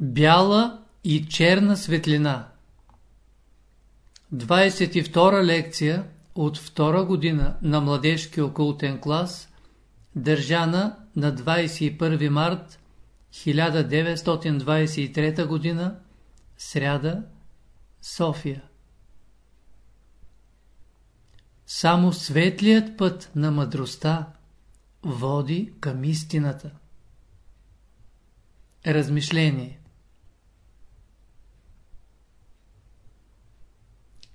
Бяла и черна светлина 22 лекция от втора година на младежки окултен клас, държана на 21 март 1923 година, сряда, София. Само светлият път на мъдростта води към истината. Размишление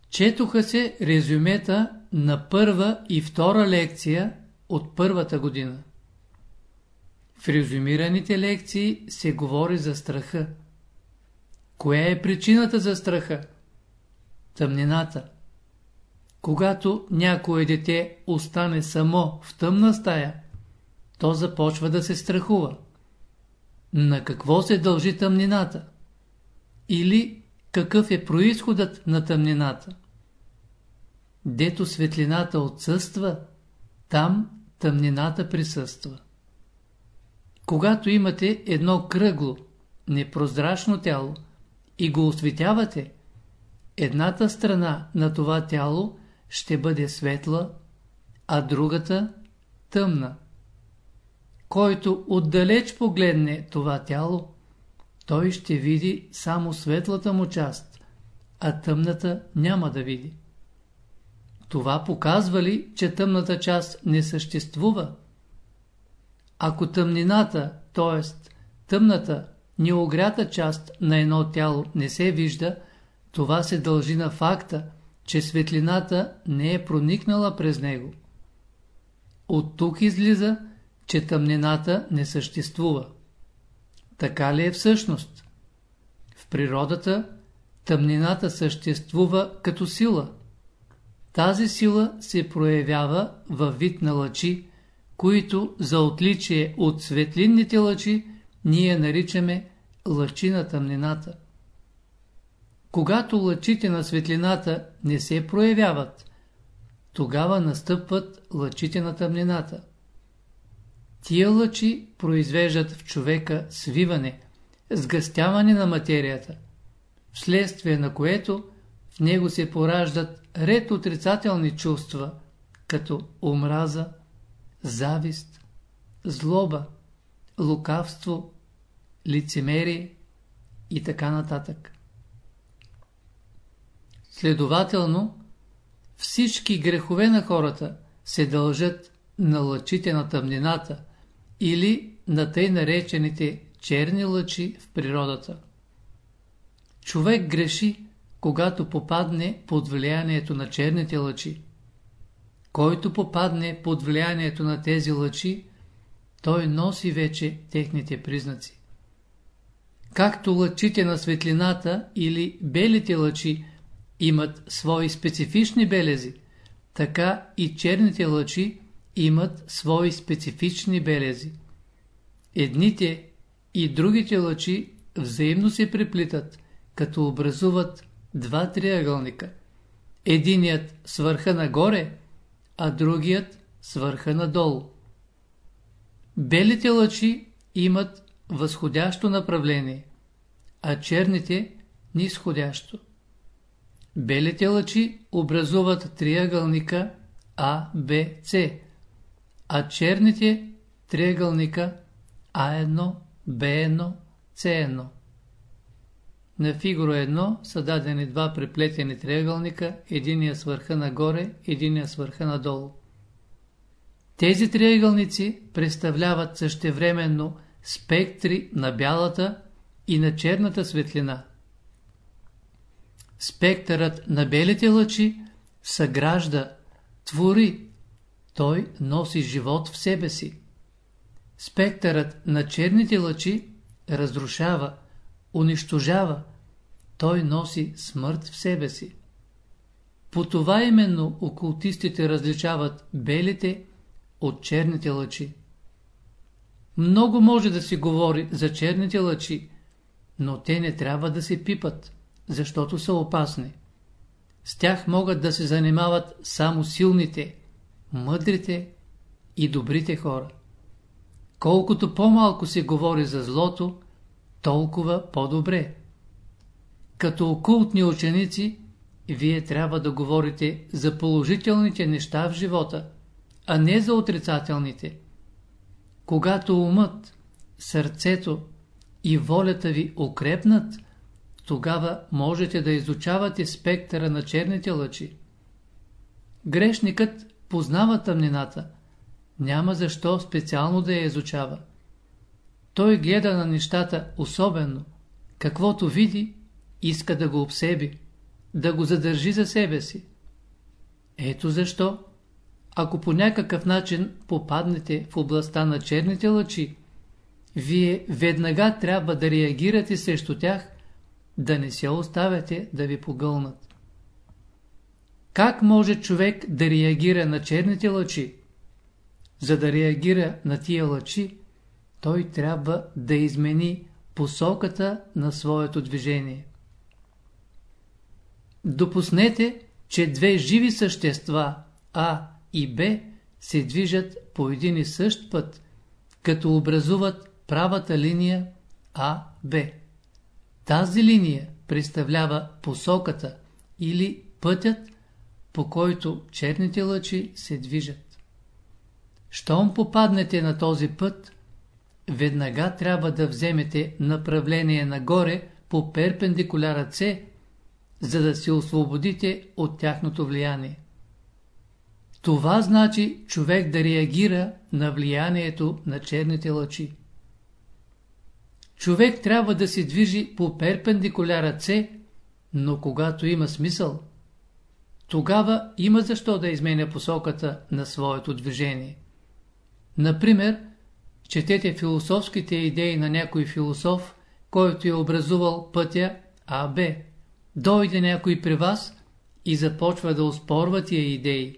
Четоха се резюмета на първа и втора лекция от първата година. В резюмираните лекции се говори за страха. Коя е причината за страха? Тъмнината. Когато някое дете остане само в тъмна стая, то започва да се страхува. На какво се дължи тъмнината? Или какъв е происходът на тъмнината? Дето светлината отсъства, там тъмнината присъства. Когато имате едно кръгло, непрозрачно тяло и го осветявате, едната страна на това тяло ще бъде светла, а другата тъмна. Който отдалеч погледне това тяло, той ще види само светлата му част, а тъмната няма да види. Това показва ли, че тъмната част не съществува? Ако тъмнината, т.е. тъмната, неогрята част на едно тяло не се вижда, това се дължи на факта, че светлината не е проникнала през него. От тук излиза, че тъмнината не съществува. Така ли е всъщност? В природата тъмнината съществува като сила. Тази сила се проявява във вид на лъчи, които за отличие от светлинните лъчи ние наричаме лъчи на тъмнината. Когато лъчите на светлината не се проявяват, тогава настъпват лъчите на тъмнината. Тия лъчи произвеждат в човека свиване, сгъстяване на материята, вследствие на което в него се пораждат ред отрицателни чувства, като омраза, завист, злоба, лукавство, лицемерие и така нататък. Следователно, всички грехове на хората се дължат на лъчите на тъмнината или на тъй наречените черни лъчи в природата. Човек греши, когато попадне под влиянието на черните лъчи. Който попадне под влиянието на тези лъчи, той носи вече техните признаци. Както лъчите на светлината или белите лъчи имат свои специфични белези, така и черните лъчи имат свои специфични белези. Едните и другите лъчи взаимно се преплитат, като образуват два триъгълника. Единият свърха нагоре, а другият свърха надолу. Белите лъчи имат възходящо направление, а черните – нисходящо. Белите лъчи образуват триъгълника А, Б, С, а черните – триъгълника А1, Б1, С1. На фигура 1 са дадени два преплетени триъгълника, единия с върха нагоре, единия с върха надолу. Тези триъгълници представляват същевременно спектри на бялата и на черната светлина. Спектърът на белите лъчи съгражда, твори, той носи живот в себе си. Спектърът на черните лъчи разрушава, унищожава, той носи смърт в себе си. По това именно окултистите различават белите от черните лъчи. Много може да се говори за черните лъчи, но те не трябва да се пипат, защото са опасни. С тях могат да се занимават само силните, мъдрите и добрите хора. Колкото по-малко се говори за злото, толкова по-добре. Като окултни ученици, вие трябва да говорите за положителните неща в живота, а не за отрицателните. Когато умът, сърцето и волята ви укрепнат, тогава можете да изучавате спектъра на черните лъчи. Грешникът познава тъмнината, няма защо специално да я изучава. Той гледа на нещата особено, каквото види, иска да го обсеби, да го задържи за себе си. Ето защо, ако по някакъв начин попаднете в областта на черните лъчи, вие веднага трябва да реагирате срещу тях, да не се оставяте да ви погълнат. Как може човек да реагира на черните лъчи? За да реагира на тия лъчи, той трябва да измени посоката на своето движение. Допуснете, че две живи същества А и Б се движат по един и същ път, като образуват правата линия АБ. Тази линия представлява посоката или пътят, по който черните лъчи се движат. Щом попаднете на този път, веднага трябва да вземете направление нагоре по перпендикуляра С, за да се освободите от тяхното влияние. Това значи човек да реагира на влиянието на черните лъчи. Човек трябва да се движи по перпендикуляра С, но когато има смисъл, тогава има защо да изменя посоката на своето движение. Например, четете философските идеи на някой философ, който е образувал пътя АБ. Дойде някой при вас и започва да успорва тия идеи.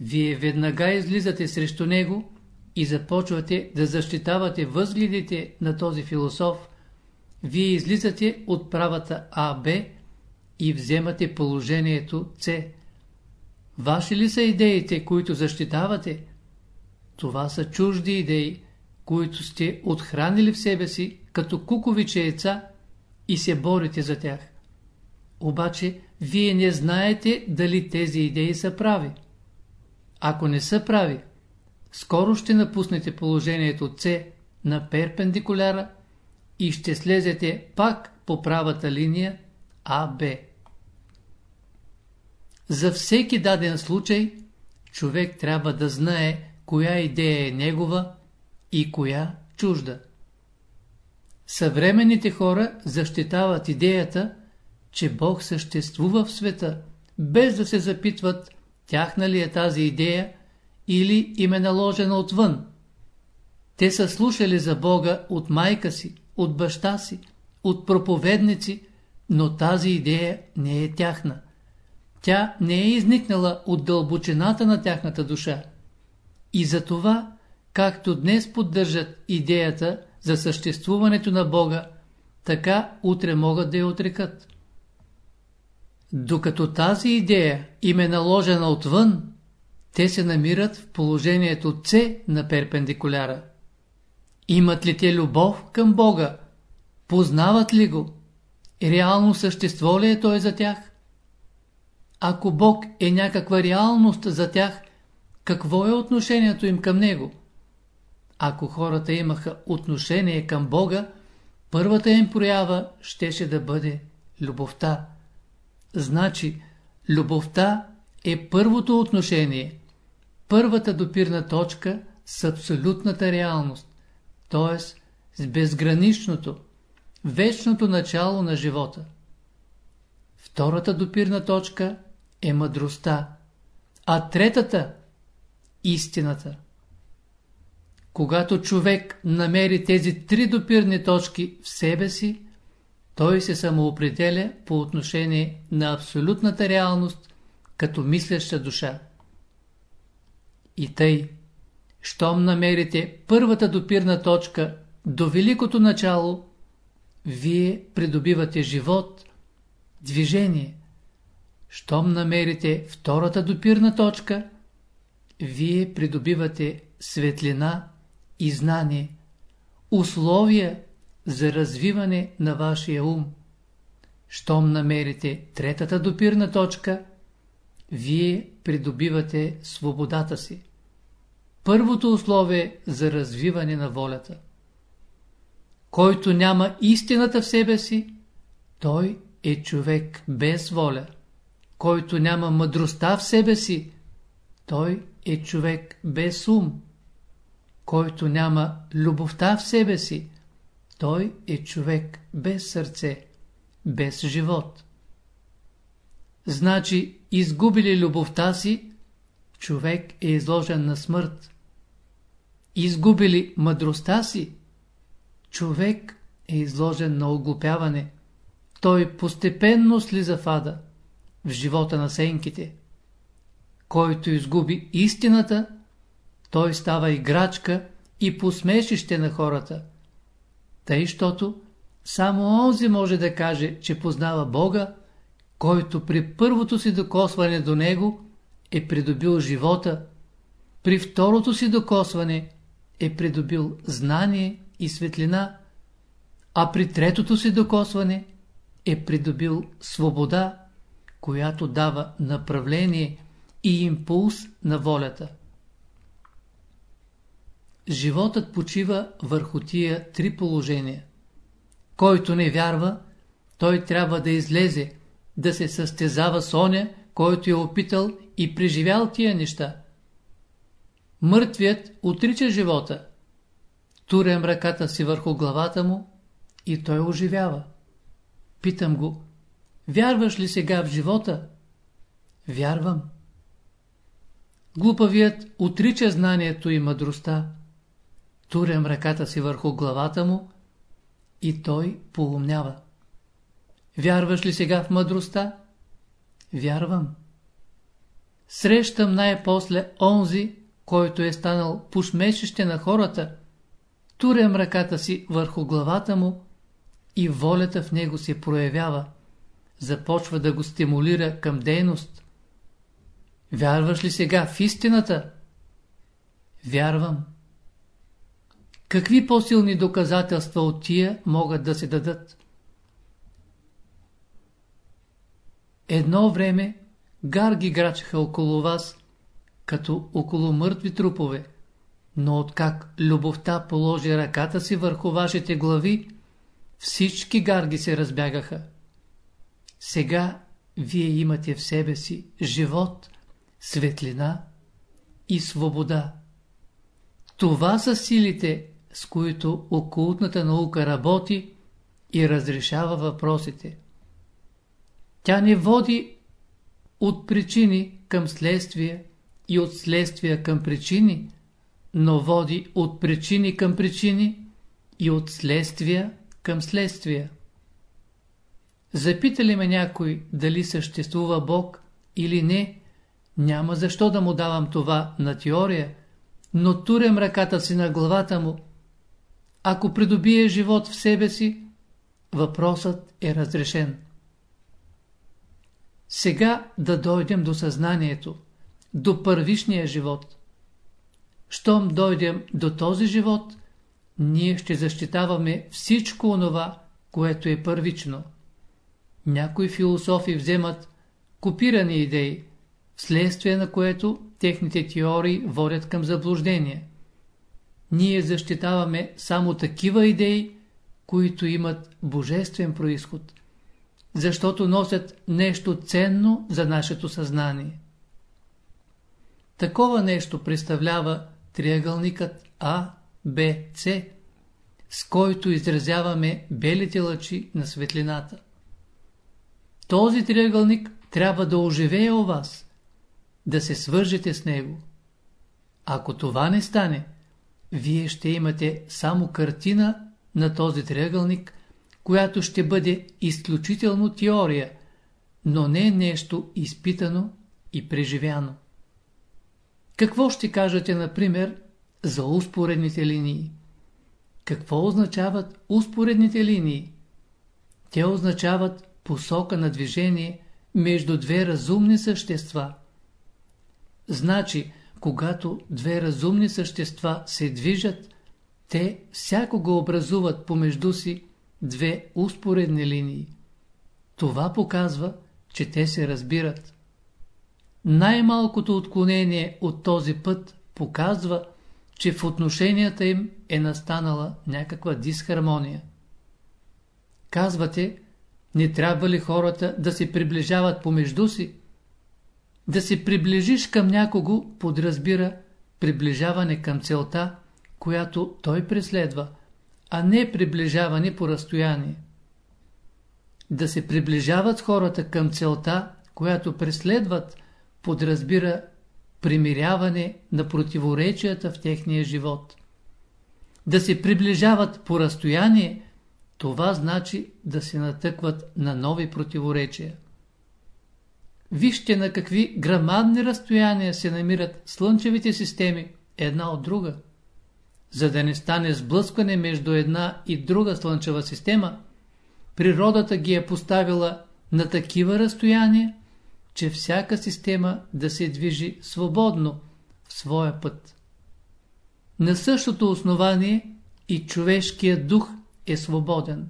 Вие веднага излизате срещу него и започвате да защитавате възгледите на този философ. Вие излизате от правата АБ и вземате положението С. Ваши ли са идеите, които защитавате? Това са чужди идеи, които сте отхранили в себе си като куковиче яйца и се борите за тях. Обаче, вие не знаете дали тези идеи са прави. Ако не са прави, скоро ще напуснете положението С на перпендикуляра и ще слезете пак по правата линия АБ. За всеки даден случай, човек трябва да знае коя идея е негова и коя чужда. Съвременните хора защитават идеята, че Бог съществува в света, без да се запитват тяхна ли е тази идея или им е наложена отвън. Те са слушали за Бога от майка си, от баща си, от проповедници, но тази идея не е тяхна. Тя не е изникнала от дълбочината на тяхната душа. И за това, както днес поддържат идеята за съществуването на Бога, така утре могат да я отрекат. Докато тази идея им е наложена отвън, те се намират в положението С на перпендикуляра. Имат ли те любов към Бога? Познават ли го? Реално същество ли е Той за тях? Ако Бог е някаква реалност за тях, какво е отношението им към Него? Ако хората имаха отношение към Бога, първата им проява щеше да бъде любовта. Значи, любовта е първото отношение, първата допирна точка с абсолютната реалност, т.е. с безграничното, вечното начало на живота. Втората допирна точка е мъдростта, а третата – истината. Когато човек намери тези три допирни точки в себе си, той се самоопределя по отношение на абсолютната реалност като мислеща душа. И тъй, щом намерите първата допирна точка до великото начало, вие придобивате живот, движение. Щом намерите втората допирна точка, вие придобивате светлина и знание, условия за развиване на вашия ум. Щом намерите третата допирна точка, вие придобивате свободата си. Първото условие за развиване на волята. Който няма истината в себе си, той е човек без воля. Който няма мъдростта в себе си, той е човек без ум. Който няма любовта в себе си, той е човек без сърце, без живот. Значи, изгубили любовта си, човек е изложен на смърт. Изгубили мъдростта си, човек е изложен на оглупяване. Той постепенно слиза в ада, в живота на сенките. Който изгуби истината, той става играчка и посмешище на хората. Тъй, щото само онзи може да каже, че познава Бога, който при първото си докосване до Него е придобил живота, при второто си докосване е придобил знание и светлина, а при третото си докосване е придобил свобода, която дава направление и импулс на волята. Животът почива върху тия три положения. Който не вярва, той трябва да излезе, да се състезава с оня, който е опитал и преживял тия неща. Мъртвият отрича живота. Турям ръката си върху главата му и той оживява. Питам го, вярваш ли сега в живота? Вярвам. Глупавият отрича знанието и мъдростта. Турям ръката си върху главата му и той поумнява. Вярваш ли сега в мъдростта? Вярвам. Срещам най-после онзи, който е станал пушмешище на хората. Турям ръката си върху главата му и волята в него се проявява. Започва да го стимулира към дейност. Вярваш ли сега в истината? Вярвам. Какви по-силни доказателства от тия могат да се дадат? Едно време гарги грачаха около вас, като около мъртви трупове, но откак любовта положи ръката си върху вашите глави, всички гарги се разбягаха. Сега вие имате в себе си живот, светлина и свобода. Това са силите, с които окултната наука работи и разрешава въпросите. Тя не води от причини към следствия и от следствия към причини, но води от причини към причини и от следствия към следствия. Запитали ме някой дали съществува Бог или не, няма защо да му давам това на теория, но турям ръката си на главата му. Ако придобие живот в себе си, въпросът е разрешен. Сега да дойдем до съзнанието, до първишния живот. Щом дойдем до този живот, ние ще защитаваме всичко онова, което е първично. Някои философи вземат копирани идеи, вследствие на което техните теории водят към заблуждение. Ние защитаваме само такива идеи, които имат божествен происход защото носят нещо ценно за нашето съзнание. Такова нещо представлява триъгълникът А, Б, С, с който изразяваме белите лъчи на светлината. Този триъгълник трябва да оживее у вас, да се свържете с него. Ако това не стане, вие ще имате само картина на този триъгълник, която ще бъде изключително теория, но не нещо изпитано и преживяно. Какво ще кажете, например, за успоредните линии? Какво означават успоредните линии? Те означават посока на движение между две разумни същества. Значи, когато две разумни същества се движат, те всякога образуват помежду си две успоредни линии. Това показва, че те се разбират. Най-малкото отклонение от този път показва, че в отношенията им е настанала някаква дисхармония. Казвате, не трябва ли хората да се приближават помежду си? Да се приближиш към някого подразбира приближаване към целта, която той преследва, а не приближаване по разстояние. Да се приближават хората към целта, която преследват, подразбира примиряване на противоречията в техния живот. Да се приближават по разстояние, това значи да се натъкват на нови противоречия. Вижте на какви грамадни разстояния се намират слънчевите системи една от друга. За да не стане сблъскване между една и друга слънчева система, природата ги е поставила на такива разстояния, че всяка система да се движи свободно в своя път. На същото основание и човешкият дух е свободен,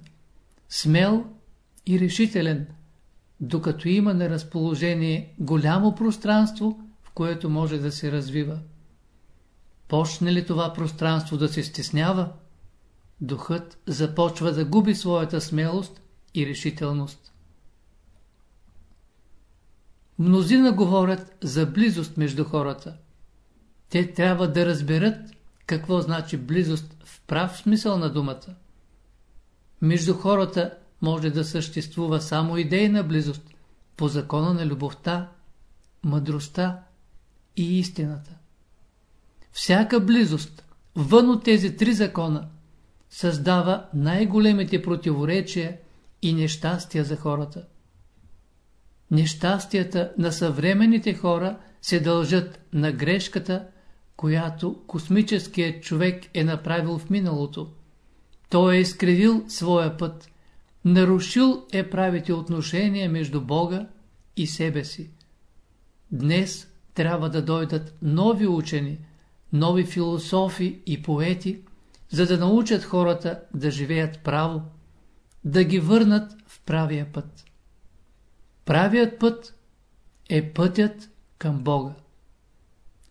смел и решителен, докато има на разположение голямо пространство, в което може да се развива. Почне ли това пространство да се стеснява, духът започва да губи своята смелост и решителност. Мнозина говорят за близост между хората. Те трябва да разберат какво значи близост в прав смисъл на думата. Между хората може да съществува само идейна близост по закона на любовта, мъдростта и истината. Всяка близост вън от тези три закона създава най-големите противоречия и нещастия за хората. Нещастията на съвременните хора се дължат на грешката, която космическият човек е направил в миналото. Той е изкривил своя път, нарушил е правите отношения между Бога и себе си. Днес трябва да дойдат нови учени, нови философи и поети, за да научат хората да живеят право, да ги върнат в правия път. Правият път е пътят към Бога.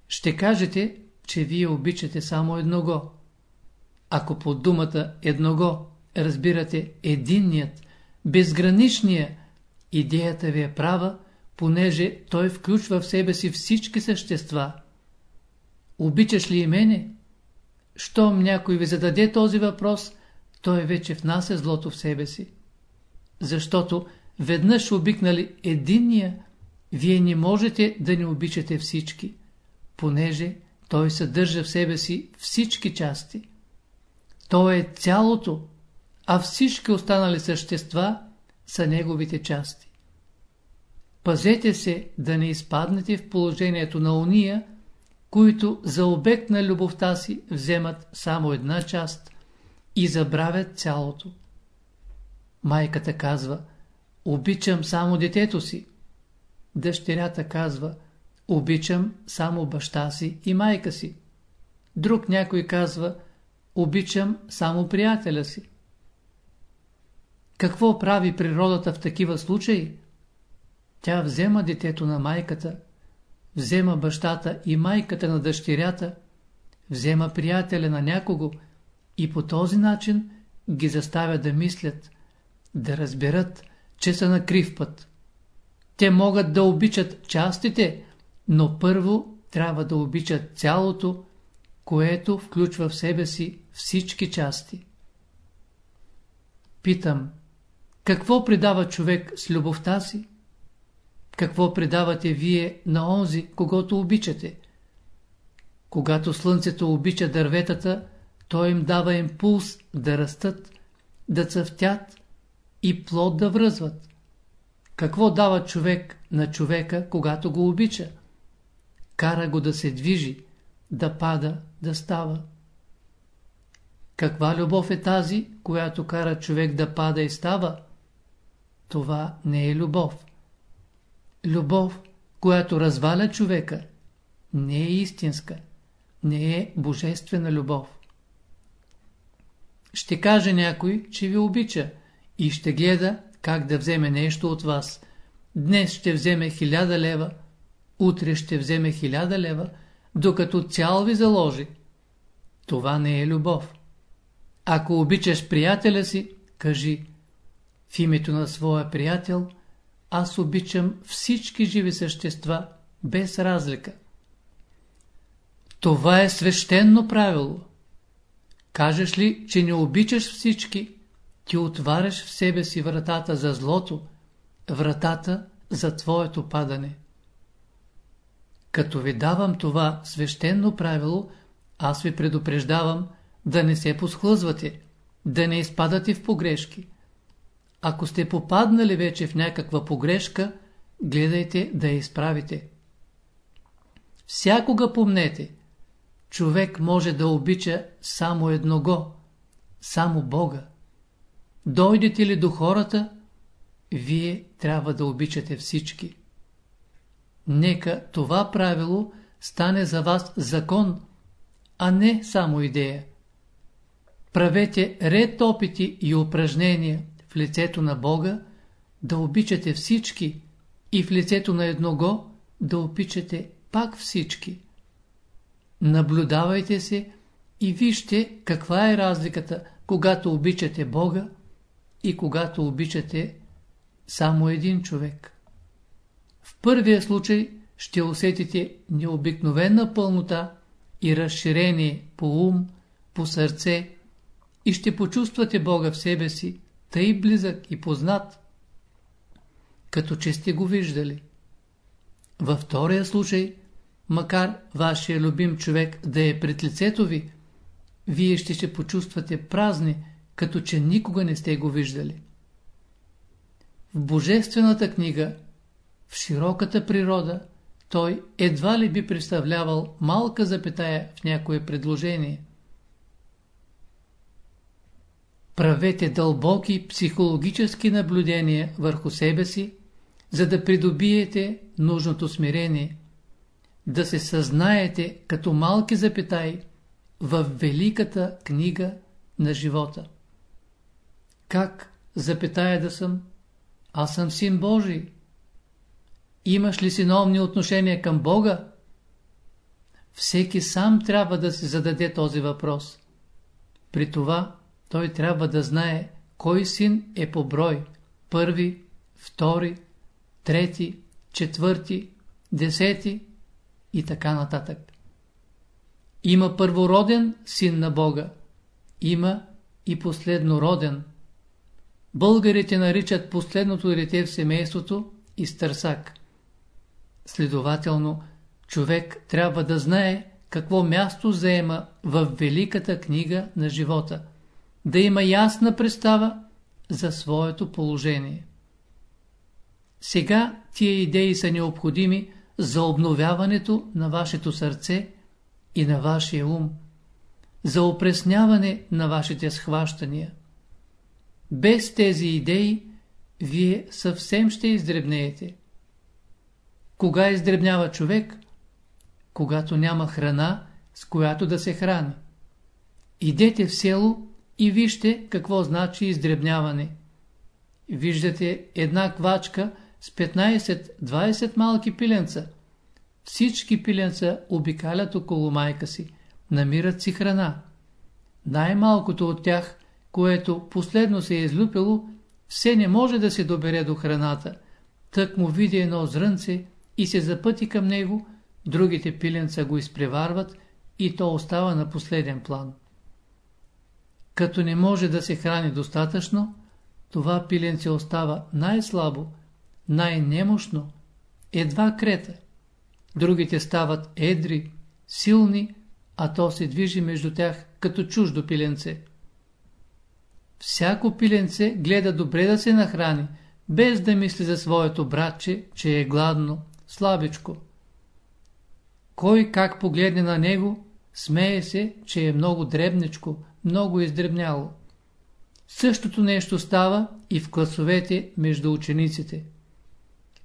Ще кажете, че вие обичате само едного. Ако под думата едного разбирате единният, безграничния, идеята ви е права, понеже той включва в себе си всички същества. Обичаш ли и мене? Щом някой ви зададе този въпрос, той вече внася злото в себе си. Защото веднъж обикнали единния, вие не можете да не обичате всички, понеже той съдържа в себе си всички части. То е цялото, а всички останали същества са неговите части. Пазете се да не изпаднете в положението на уния, които за обект на любовта си вземат само една част и забравят цялото. Майката казва – Обичам само детето си. Дъщерята казва, обичам само баща си и майка си. Друг някой казва, обичам само приятеля си. Какво прави природата в такива случаи? Тя взема детето на майката, взема бащата и майката на дъщерята, взема приятеля на някого и по този начин ги заставя да мислят, да разберат, че са на крив път. Те могат да обичат частите, но първо трябва да обичат цялото, което включва в себе си всички части. Питам, какво предава човек с любовта си? Какво предавате вие на онзи, когато обичате? Когато слънцето обича дърветата, той им дава импулс да растат, да цъфтят и плод да връзват. Какво дава човек на човека, когато го обича? Кара го да се движи, да пада, да става. Каква любов е тази, която кара човек да пада и става? Това не е любов. Любов, която разваля човека, не е истинска, не е божествена любов. Ще каже някой, че ви обича и ще гледа как да вземе нещо от вас. Днес ще вземе хиляда лева, утре ще вземе хиляда лева, докато цял ви заложи. Това не е любов. Ако обичаш приятеля си, кажи в името на своя приятел, аз обичам всички живи същества, без разлика. Това е свещено правило. Кажеш ли, че не обичаш всички, ти отваряш в себе си вратата за злото, вратата за твоето падане. Като ви давам това свещено правило, аз ви предупреждавам да не се посхлъзвате, да не изпадате в погрешки. Ако сте попаднали вече в някаква погрешка, гледайте да я изправите. Всякога помнете, човек може да обича само едного, само Бога. Дойдете ли до хората, вие трябва да обичате всички. Нека това правило стане за вас закон, а не само идея. Правете ред опити и упражнения в лицето на Бога, да обичате всички и в лицето на едного да обичате пак всички. Наблюдавайте се и вижте каква е разликата, когато обичате Бога и когато обичате само един човек. В първия случай ще усетите необикновена пълнота и разширение по ум, по сърце и ще почувствате Бога в себе си, тъй близък и познат, като че сте го виждали. Във втория случай, макар вашия любим човек да е пред лицето ви, вие ще се почувствате празни, като че никога не сте го виждали. В Божествената книга, в широката природа, той едва ли би представлявал малка запетая в някое предложение. Правете дълбоки психологически наблюдения върху себе си, за да придобиете нужното смирение, да се съзнаете като малки запитаи в великата книга на живота. Как запитая да съм? Аз съм син Божий. Имаш ли синовни отношения към Бога? Всеки сам трябва да се зададе този въпрос. При това той трябва да знае кой син е по брой. Първи, втори, трети, четвърти, десети и така нататък. Има първороден син на Бога. Има и последнороден. Българите наричат последното дете в семейството и стърсак. Следователно, човек трябва да знае какво място заема в великата книга на живота, да има ясна представа за своето положение. Сега тия идеи са необходими за обновяването на вашето сърце и на вашия ум, за опресняване на вашите схващания. Без тези идеи вие съвсем ще издребнеете. Кога издребнява човек? Когато няма храна, с която да се храни. Идете в село и вижте какво значи издребняване. Виждате една квачка с 15-20 малки пиленца. Всички пиленца обикалят около майка си, намират си храна. Най-малкото от тях, което последно се е излюпило, все не може да се добере до храната. Тък му види едно зрънце и се запъти към него, другите пиленца го изпреварват и то остава на последен план. Като не може да се храни достатъчно, това пиленце остава най-слабо, най-немощно, едва крета. Другите стават едри, силни, а то се движи между тях като чуждо пиленце. Всяко пиленце гледа добре да се нахрани, без да мисли за своето братче, че е гладно, слабичко. Кой как погледне на него, смее се, че е много дребничко, много издребняло. Същото нещо става и в класовете между учениците.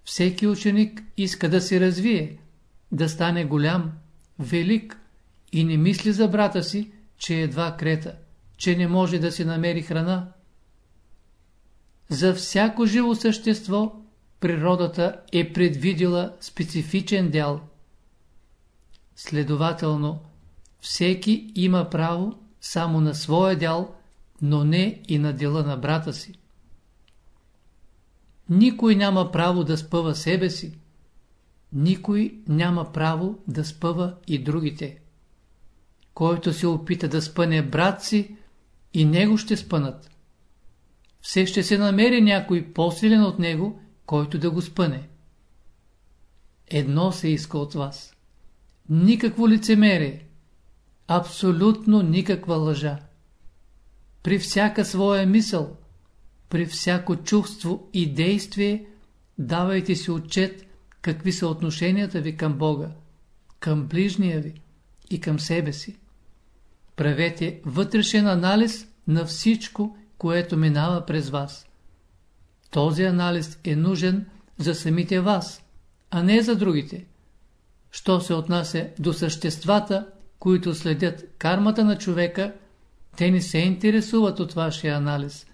Всеки ученик иска да се развие, да стане голям, велик и не мисли за брата си, че едва крета, че не може да се намери храна. За всяко живо същество природата е предвидила специфичен дял. Следователно, всеки има право само на своя дял, но не и на дела на брата си. Никой няма право да спъва себе си. Никой няма право да спъва и другите. Който се опита да спъне брат си, и него ще спънат. Все ще се намери някой по-силен от него, който да го спъне. Едно се иска от вас. Никакво лицемерие. Абсолютно никаква лъжа. При всяка своя мисъл, при всяко чувство и действие, давайте си отчет какви са отношенията ви към Бога, към ближния ви и към себе си. Правете вътрешен анализ на всичко, което минава през вас. Този анализ е нужен за самите вас, а не за другите. Що се отнася до съществата, които следят кармата на човека, те не се интересуват от вашия анализ.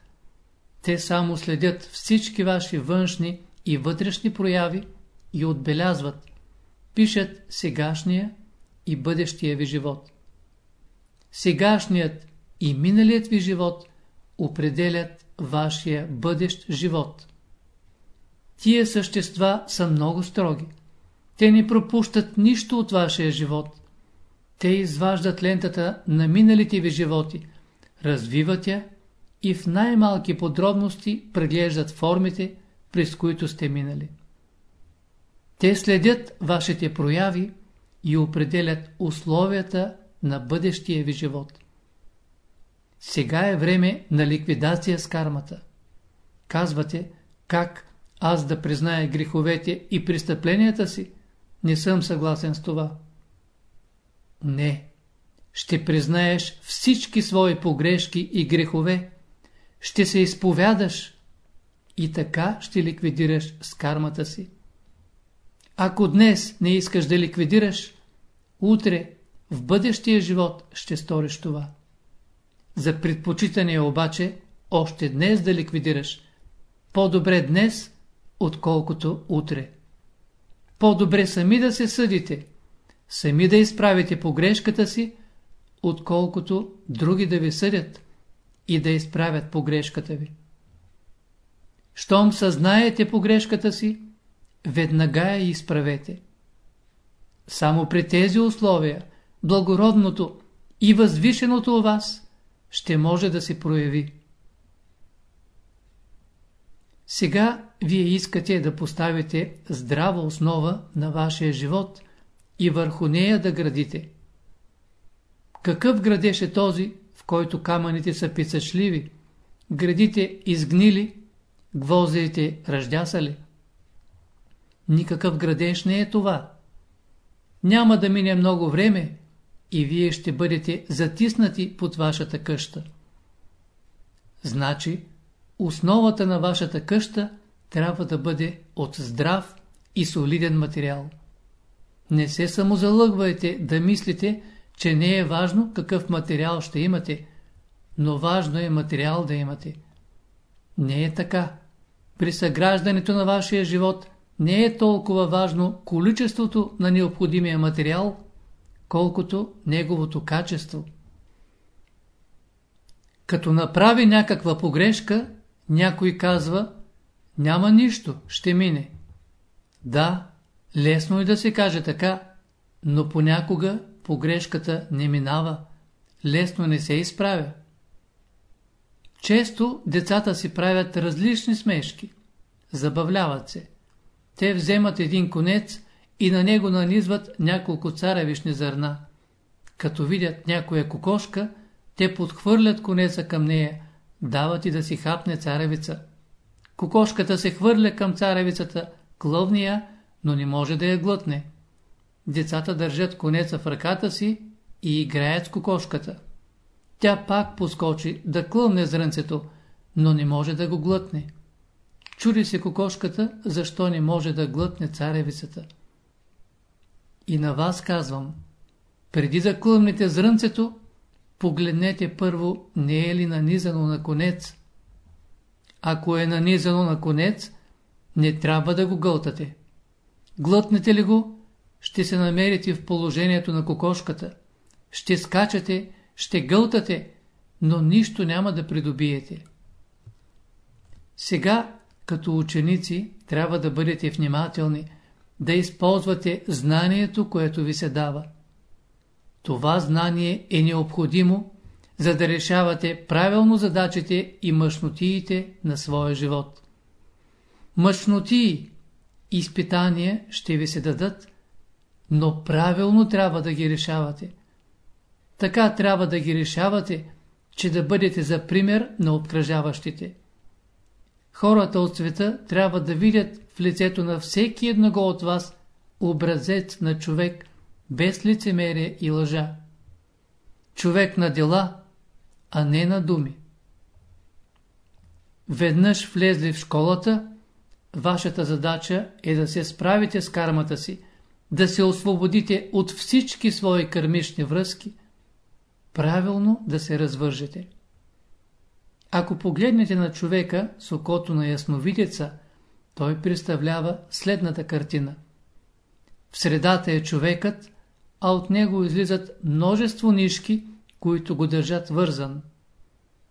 Те само следят всички ваши външни и вътрешни прояви и отбелязват, пишат сегашния и бъдещия ви живот. Сегашният и миналият ви живот определят вашия бъдещ живот. Тия същества са много строги. Те не пропущат нищо от вашия живот. Те изваждат лентата на миналите ви животи, развиват я и в най-малки подробности преглеждат формите, през които сте минали. Те следят вашите прояви и определят условията на бъдещия ви живот. Сега е време на ликвидация с кармата. Казвате, как аз да призная греховете и престъпленията си? Не съм съгласен с това. Не. Ще признаеш всички свои погрешки и грехове. Ще се изповядаш и така ще ликвидираш с кармата си. Ако днес не искаш да ликвидираш, утре, в бъдещия живот ще сториш това. За предпочитане обаче още днес да ликвидираш. По-добре днес, отколкото утре. По-добре сами да се съдите, сами да изправите погрешката си, отколкото други да ви съдят и да изправят погрешката ви. Щом съзнаете погрешката си, веднага я изправете. Само при тези условия, благородното и възвишеното у вас ще може да се прояви. Сега вие искате да поставите здрава основа на вашия живот и върху нея да градите. Какъв градеж е този, в който камъните са писачливи, градите изгнили, гвоздите ръждясали? Никакъв градеж не е това. Няма да мине много време и вие ще бъдете затиснати под вашата къща. Значи, основата на вашата къща трябва да бъде от здрав и солиден материал. Не се самозалъгвайте да мислите, че не е важно какъв материал ще имате, но важно е материал да имате. Не е така. При съграждането на вашия живот не е толкова важно количеството на необходимия материал, колкото неговото качество. Като направи някаква погрешка, някой казва, няма нищо, ще мине. Да, лесно е да се каже така, но понякога погрешката не минава, лесно не се изправя. Често децата си правят различни смешки, забавляват се. Те вземат един конец и на него нанизват няколко царевишни зърна. Като видят някоя кокошка, те подхвърлят конеца към нея, дават и да си хапне царевица. Кокошката се хвърля към царевицата, клъвния, но не може да я глътне. Децата държат конеца в ръката си и играят с кокошката. Тя пак поскочи да клъвне зрънцето, но не може да го глътне. Чури се кокошката, защо не може да глътне царевицата. И на вас казвам, преди да клъмнете зрънцето, погледнете първо не е ли нанизано на конец. Ако е нанизано на конец, не трябва да го гълтате. Глътнете ли го, ще се намерите в положението на кокошката. Ще скачате, ще гълтате, но нищо няма да придобиете. Сега, като ученици, трябва да бъдете внимателни, да използвате знанието, което ви се дава. Това знание е необходимо, за да решавате правилно задачите и мъжнотиите на своя живот. Мъжнотии, изпитания ще ви се дадат, но правилно трябва да ги решавате. Така трябва да ги решавате, че да бъдете за пример на обкръжаващите. Хората от света трябва да видят в лицето на всеки едного от вас образец на човек без лицемерие и лъжа. Човек на дела, а не на думи. Веднъж влезли в школата, вашата задача е да се справите с кармата си, да се освободите от всички свои кърмични връзки, правилно да се развържете. Ако погледнете на човека с окото на ясновидеца, той представлява следната картина. В средата е човекът, а от него излизат множество нишки, които го държат вързан.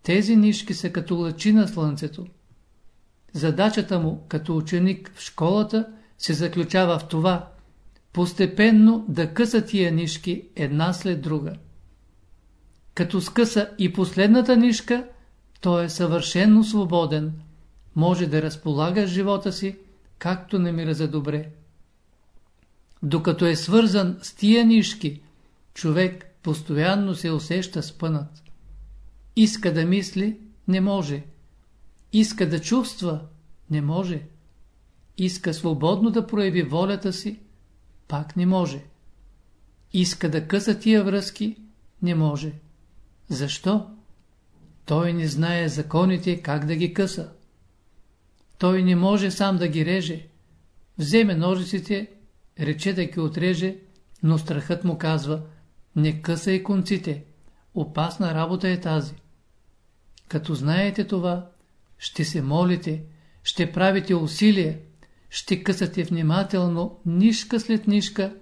Тези нишки са като лъчи на слънцето. Задачата му като ученик в школата се заключава в това постепенно да къса тия нишки една след друга. Като скъса и последната нишка, той е съвършенно свободен, може да разполага живота си, както намира за добре. Докато е свързан с тия нишки, човек постоянно се усеща спънат. Иска да мисли, не може. Иска да чувства, не може. Иска свободно да прояви волята си, пак не може. Иска да къса тия връзки, не може. Защо? Той не знае законите как да ги къса. Той не може сам да ги реже. Вземе ножиците, рече да ги отреже, но страхът му казва, не късай конците, опасна работа е тази. Като знаете това, ще се молите, ще правите усилие, ще късате внимателно нишка след нишка,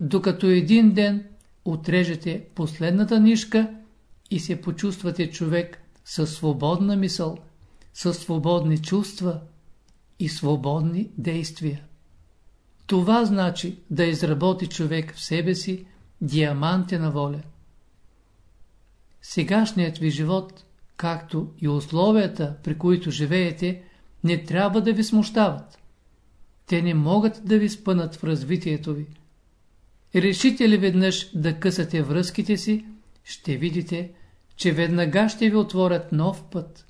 докато един ден отрежете последната нишка и се почувствате човек със свободна мисъл, със свободни чувства и свободни действия. Това значи да изработи човек в себе си диамантена воля. Сегашният ви живот, както и условията, при които живеете, не трябва да ви смущават. Те не могат да ви спънат в развитието ви. Решите ли веднъж да късате връзките си, ще видите, че веднага ще ви отворят нов път.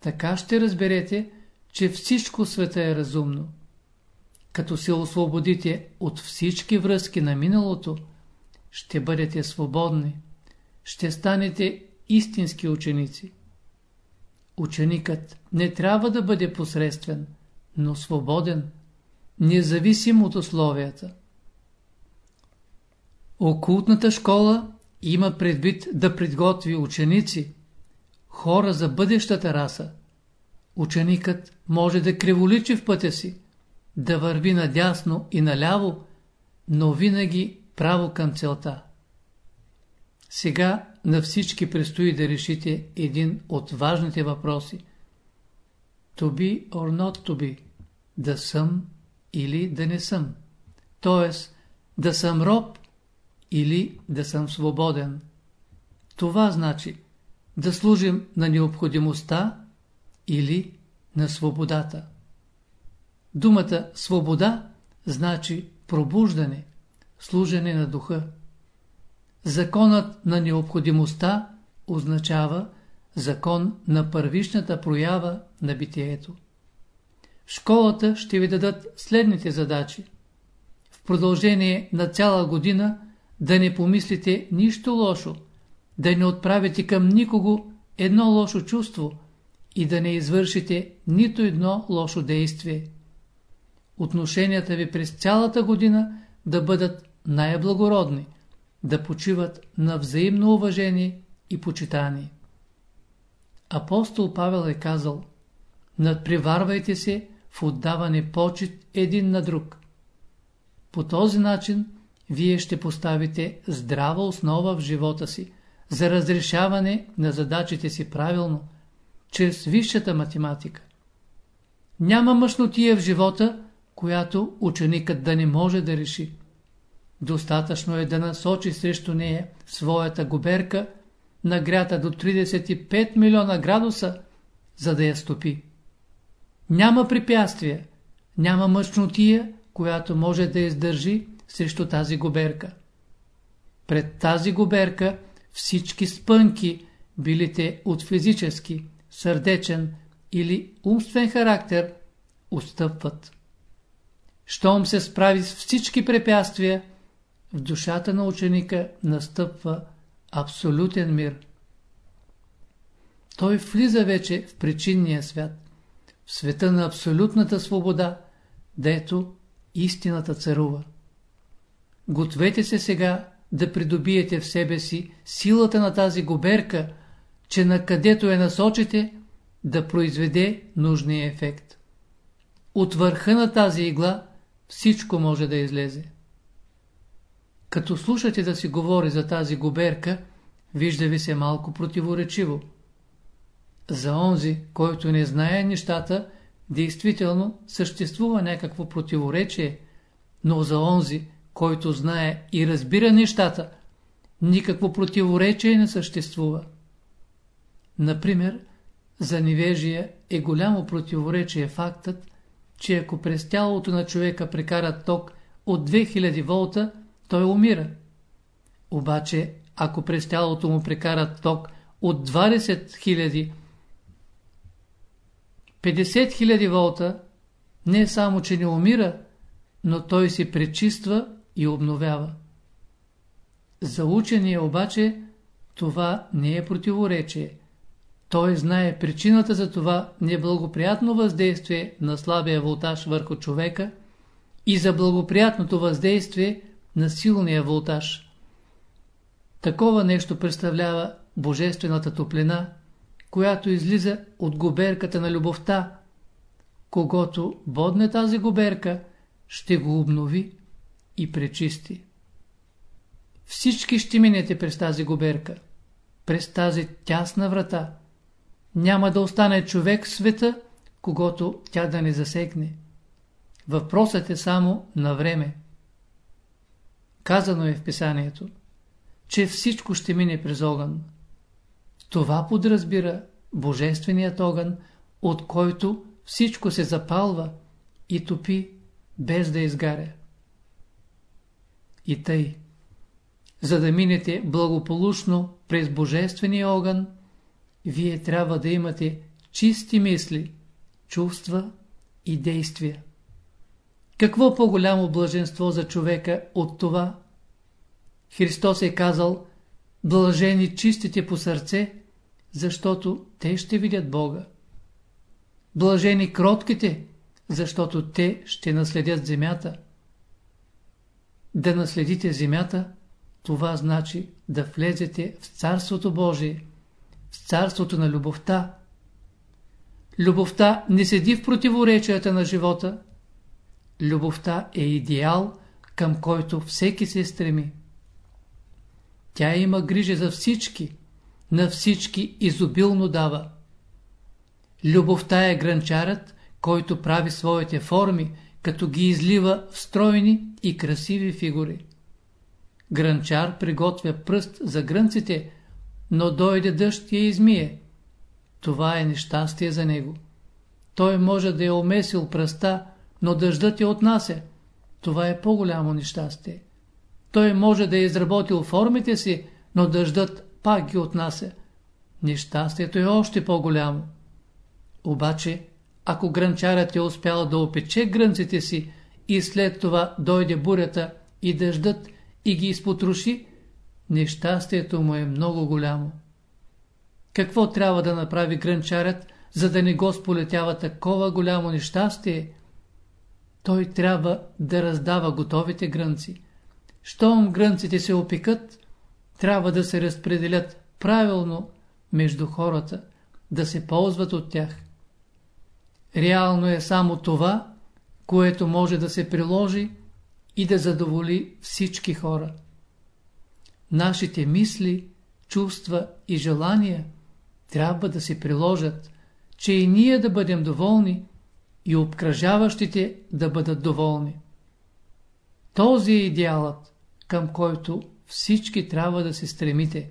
Така ще разберете, че всичко света е разумно. Като се освободите от всички връзки на миналото, ще бъдете свободни, ще станете истински ученици. Ученикът не трябва да бъде посредствен, но свободен, независим от условията. Окултната школа има предвид да подготви ученици, хора за бъдещата раса. Ученикът може да криволичи в пътя си, да върви надясно и наляво, но винаги право към целта. Сега на всички предстои да решите един от важните въпроси. To be or not to be. Да съм или да не съм. Тоест, да съм роб или да съм свободен. Това значи да служим на необходимостта или на свободата. Думата свобода значи пробуждане, служене на духа. Законът на необходимостта означава закон на първичната проява на битието. В школата ще ви дадат следните задачи. В продължение на цяла година да не помислите нищо лошо, да не отправите към никого едно лошо чувство и да не извършите нито едно лошо действие. Отношенията ви през цялата година да бъдат най-благородни, да почиват на взаимно уважение и почитание. Апостол Павел е казал Надпреварвайте се в отдаване почет един на друг. По този начин вие ще поставите здрава основа в живота си за разрешаване на задачите си правилно, чрез висшата математика. Няма мъжнотия в живота, която ученикът да не може да реши. Достатъчно е да насочи срещу нея своята губерка, нагрята до 35 милиона градуса, за да я стопи. Няма препятствия, няма мъчнотия, която може да издържи срещу тази губерка. Пред тази губерка всички спънки, билите от физически, сърдечен или умствен характер, отстъпват. Щом се справи с всички препятствия, в душата на ученика настъпва абсолютен мир. Той влиза вече в причинния свят, в света на абсолютната свобода, дето истината царува. Гответе се сега да придобиете в себе си силата на тази губерка, че на където я насочите, да произведе нужния ефект. От върха на тази игла всичко може да излезе. Като слушате да си говори за тази губерка, вижда ви се малко противоречиво. За онзи, който не знае нещата, действително съществува някакво противоречие, но за онзи, който знае и разбира нещата, никакво противоречие не съществува. Например, за невежия е голямо противоречие фактът, че ако през тялото на човека прекарат ток от 2000 волта, той умира. Обаче, ако през тялото му прекарат ток от 20 000, 50 000 волта, не само, че не умира, но той се пречиства и обновява. За учения обаче това не е противоречие. Той знае причината за това неблагоприятно въздействие на слабия волтаж върху човека и за благоприятното въздействие на силния волтаж. Такова нещо представлява божествената топлина, която излиза от губерката на любовта. Когато бодне тази губерка, ще го обнови и пречисти. Всички ще минете през тази губерка, през тази тясна врата. Няма да остане човек в света, когато тя да не засегне. Въпросът е само на време. Казано е в писанието, че всичко ще мине през огън. Това подразбира Божественият огън, от който всичко се запалва и топи, без да изгаря. И тъй, за да минете благополучно през Божествения огън, вие трябва да имате чисти мисли, чувства и действия. Какво по-голямо блаженство за човека от това? Христос е казал, блажени чистите по сърце, защото те ще видят Бога. Блажени кротките, защото те ще наследят земята. Да наследите земята, това значи да влезете в Царството Божие, в Царството на любовта. Любовта не седи в противоречията на живота. Любовта е идеал, към който всеки се стреми. Тя има грижа за всички, на всички изобилно дава. Любовта е гранчарът, който прави своите форми, като ги излива в стройни и красиви фигури. Гранчар приготвя пръст за грънците, но дойде дъжд и измие. Това е нещастие за него. Той може да е омесил пръста, но дъждът я отнася. Това е по-голямо нещастие. Той може да е изработил формите си, но дъждът пак ги отнася. Нещастието е още по-голямо. Обаче, ако гранчарът е успял да опече грънците си и след това дойде бурята и дъждът и ги изпотруши, нещастието му е много голямо. Какво трябва да направи гранчарят, за да не го сполетява такова голямо нещастие? Той трябва да раздава готовите грънци. щом грънците се опекат, трябва да се разпределят правилно между хората, да се ползват от тях. Реално е само това, което може да се приложи и да задоволи всички хора. Нашите мисли, чувства и желания трябва да се приложат, че и ние да бъдем доволни и обкръжаващите да бъдат доволни. Този е идеалът, към който всички трябва да се стремите.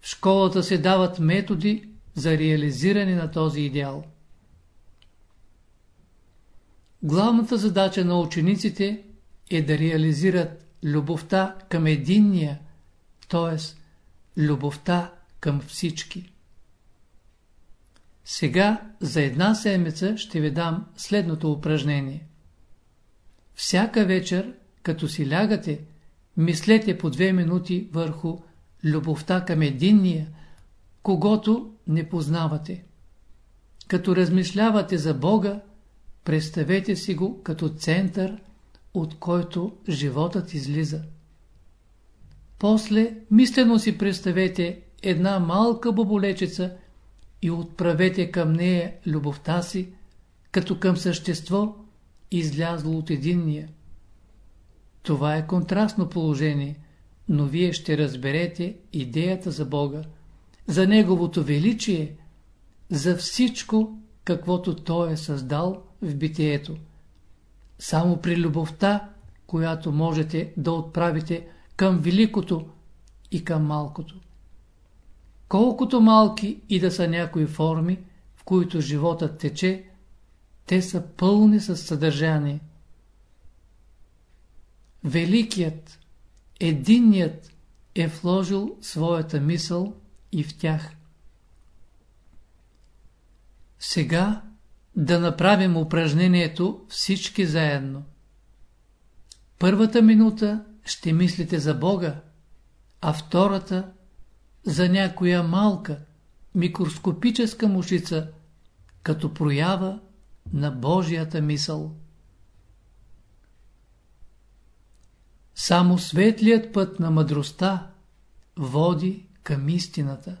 В школата се дават методи за реализиране на този идеал. Главната задача на учениците е да реализират любовта към единния, т.е. любовта към всички. Сега за една седмица ще ви дам следното упражнение. Всяка вечер, като си лягате, мислете по две минути върху любовта към единния, когато не познавате. Като размишлявате за Бога, представете си го като център, от който животът излиза. После мислено си представете една малка боболечица и отправете към нея любовта си, като към същество, излязло от единния. Това е контрастно положение, но вие ще разберете идеята за Бога, за Неговото величие, за всичко, каквото Той е създал в битието. Само при любовта, която можете да отправите към великото и към малкото. Колкото малки и да са някои форми, в които животът тече, те са пълни със съдържание. Великият, единният е вложил своята мисъл и в тях. Сега да направим упражнението всички заедно. Първата минута ще мислите за Бога, а втората за някоя малка, микроскопическа мушица, като проява на Божията мисъл. Само светлият път на мъдростта води към истината.